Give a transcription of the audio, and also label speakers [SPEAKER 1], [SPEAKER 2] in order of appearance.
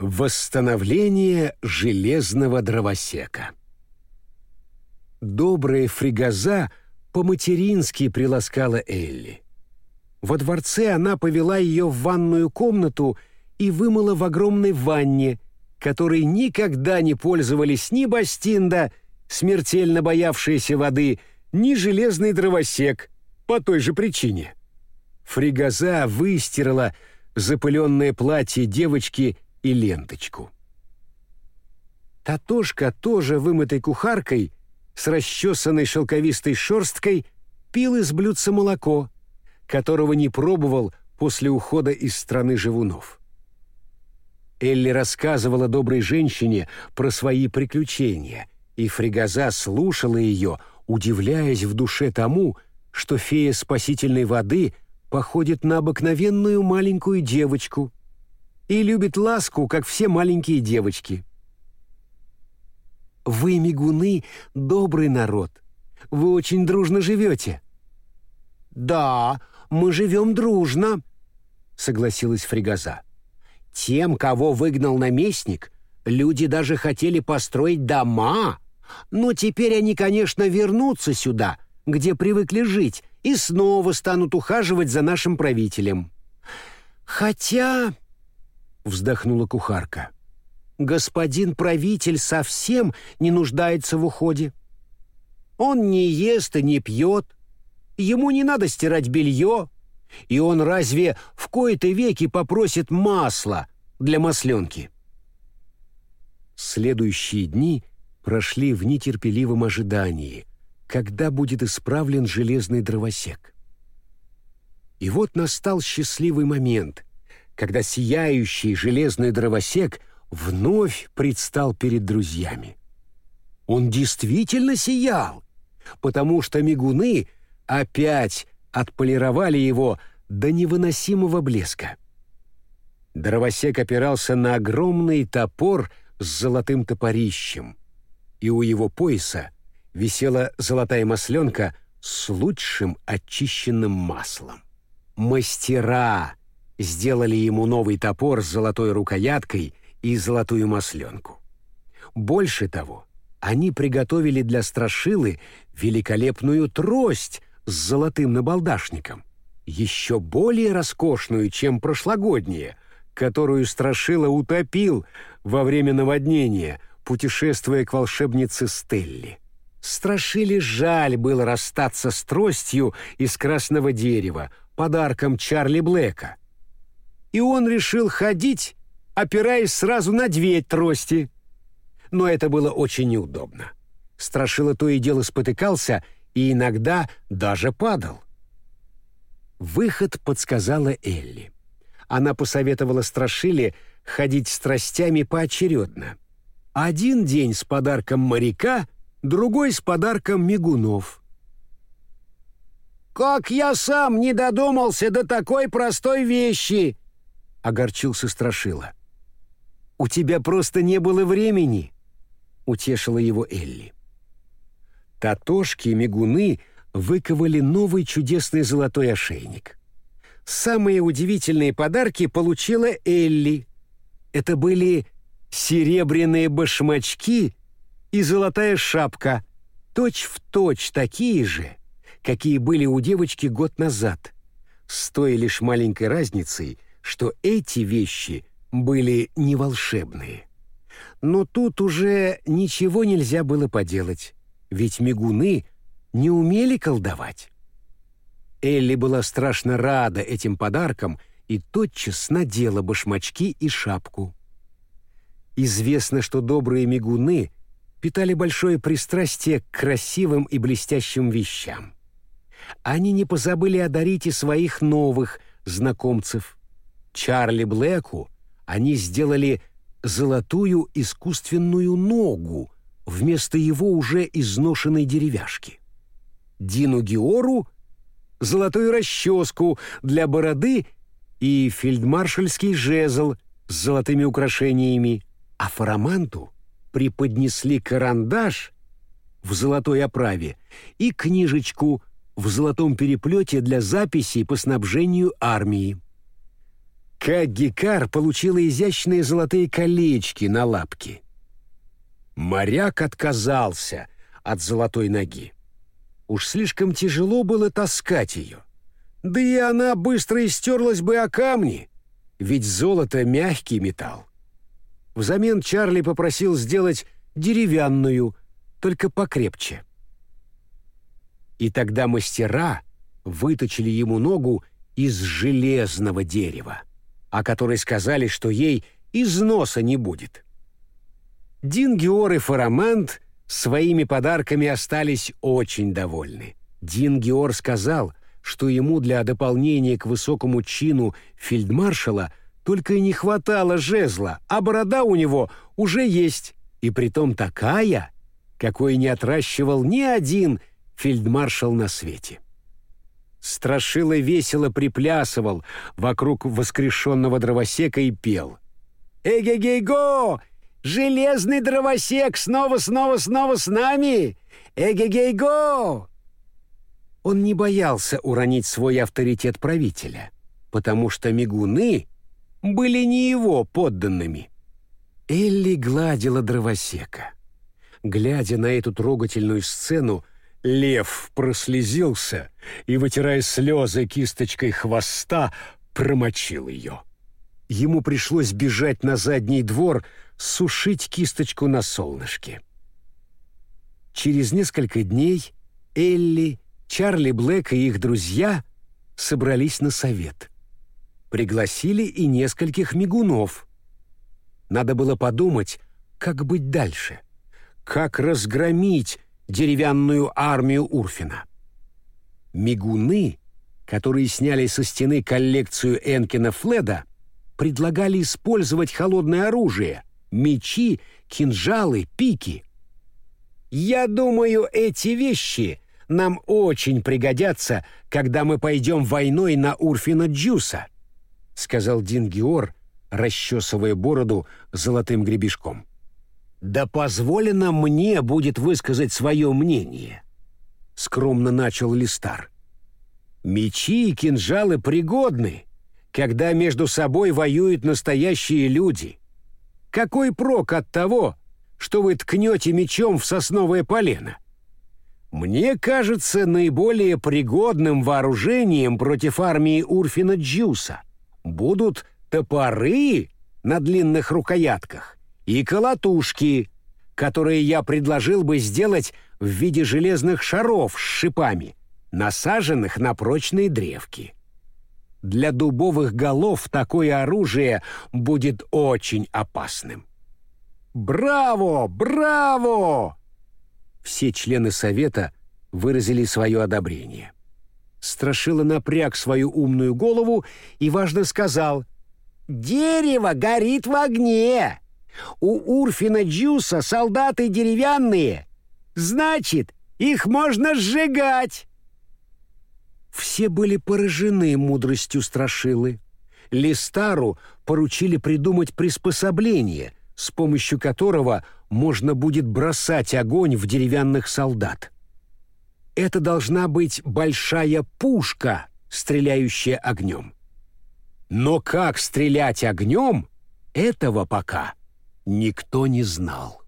[SPEAKER 1] Восстановление железного дровосека Добрая фригоза по-матерински приласкала Элли. Во дворце она повела ее в ванную комнату и вымыла в огромной ванне, которой никогда не пользовались ни Бастинда, смертельно боявшаяся воды, ни железный дровосек по той же причине. Фригоза выстирала запыленное платье девочки и ленточку. Татошка, тоже вымытой кухаркой, с расчесанной шелковистой шерсткой, пил из блюдца молоко, которого не пробовал после ухода из страны живунов. Элли рассказывала доброй женщине про свои приключения, и Фригоза слушала ее, удивляясь в душе тому, что фея спасительной воды походит на обыкновенную маленькую девочку и любит ласку, как все маленькие девочки. «Вы, мигуны, добрый народ. Вы очень дружно живете». «Да, мы живем дружно», — согласилась Фригоза. «Тем, кого выгнал наместник, люди даже хотели построить дома, но теперь они, конечно, вернутся сюда, где привыкли жить, и снова станут ухаживать за нашим правителем. Хотя, вздохнула кухарка, господин правитель совсем не нуждается в уходе. Он не ест и не пьет, ему не надо стирать белье, и он разве в кои-то веки попросит масла для масленки? Следующие дни прошли в нетерпеливом ожидании, когда будет исправлен железный дровосек. И вот настал счастливый момент, когда сияющий железный дровосек вновь предстал перед друзьями. Он действительно сиял, потому что мигуны опять отполировали его до невыносимого блеска. Дровосек опирался на огромный топор с золотым топорищем, и у его пояса висела золотая масленка с лучшим очищенным маслом. Мастера сделали ему новый топор с золотой рукояткой и золотую масленку. Больше того, они приготовили для страшилы великолепную трость с золотым набалдашником, еще более роскошную, чем прошлогодняя, которую страшила утопил во время наводнения, путешествуя к волшебнице Стелли. Страшили жаль было расстаться с тростью из красного дерева, подарком Чарли Блэка. И он решил ходить, опираясь сразу на две трости. Но это было очень неудобно. Страшила то и дело спотыкался и иногда даже падал. Выход подсказала Элли. Она посоветовала Страшиле ходить тростями поочередно. Один день с подарком моряка — другой с подарком мигунов. «Как я сам не додумался до такой простой вещи!» — огорчился Страшила. «У тебя просто не было времени», — утешила его Элли. Татошки и мигуны выковали новый чудесный золотой ошейник. Самые удивительные подарки получила Элли. Это были серебряные башмачки и золотая шапка, точь-в-точь точь такие же, какие были у девочки год назад, с той лишь маленькой разницей, что эти вещи были не волшебные. Но тут уже ничего нельзя было поделать, ведь мигуны не умели колдовать. Элли была страшно рада этим подаркам и тотчас надела башмачки и шапку. Известно, что добрые мигуны питали большое пристрастие к красивым и блестящим вещам. Они не позабыли одарить и своих новых знакомцев. Чарли Блэку они сделали золотую искусственную ногу вместо его уже изношенной деревяшки. Дину Геору — золотую расческу для бороды и фельдмаршальский жезл с золотыми украшениями, а Фараманту — преподнесли карандаш в золотой оправе и книжечку в золотом переплете для записей по снабжению армии. Как Гекар получила изящные золотые колечки на лапке. Моряк отказался от золотой ноги. Уж слишком тяжело было таскать ее. Да и она быстро истерлась бы о камни, ведь золото — мягкий металл. Взамен Чарли попросил сделать деревянную, только покрепче. И тогда мастера выточили ему ногу из железного дерева, о которой сказали, что ей износа не будет. Дингиор и Фарамант своими подарками остались очень довольны. Дингиор сказал, что ему для дополнения к высокому чину фельдмаршала только и не хватало жезла, а борода у него уже есть, и притом такая, какой не отращивал ни один фельдмаршал на свете. Страшила весело приплясывал вокруг воскрешенного дровосека и пел. «Эгегей-го! Железный дровосек снова-снова-снова с нами! Эгегей-го!» Он не боялся уронить свой авторитет правителя, потому что мигуны были не его подданными. Элли гладила дровосека. Глядя на эту трогательную сцену, лев прослезился и, вытирая слезы кисточкой хвоста, промочил ее. Ему пришлось бежать на задний двор, сушить кисточку на солнышке. Через несколько дней Элли, Чарли Блэк и их друзья собрались на совет. Пригласили и нескольких мигунов. Надо было подумать, как быть дальше, как разгромить деревянную армию Урфина. Мигуны, которые сняли со стены коллекцию Энкина Фледа, предлагали использовать холодное оружие — мечи, кинжалы, пики. «Я думаю, эти вещи нам очень пригодятся, когда мы пойдем войной на Урфина Джуса», — сказал Дин Геор, расчесывая бороду золотым гребешком. «Да позволено мне будет высказать свое мнение», — скромно начал Листар. «Мечи и кинжалы пригодны, когда между собой воюют настоящие люди. Какой прок от того, что вы ткнете мечом в сосновое полено? Мне кажется, наиболее пригодным вооружением против армии Урфина Джуса будут топоры на длинных рукоятках и колотушки, которые я предложил бы сделать в виде железных шаров с шипами, насаженных на прочные древки. Для дубовых голов такое оружие будет очень опасным. «Браво! Браво!» Все члены совета выразили свое одобрение. Страшила напряг свою умную голову и важно сказал «Дерево горит в огне! У Урфина Джуса солдаты деревянные, значит, их можно сжигать!» Все были поражены мудростью Страшилы. Листару поручили придумать приспособление, с помощью которого можно будет бросать огонь в деревянных солдат. Это должна быть большая пушка, стреляющая огнем. Но как стрелять огнем, этого пока никто не знал.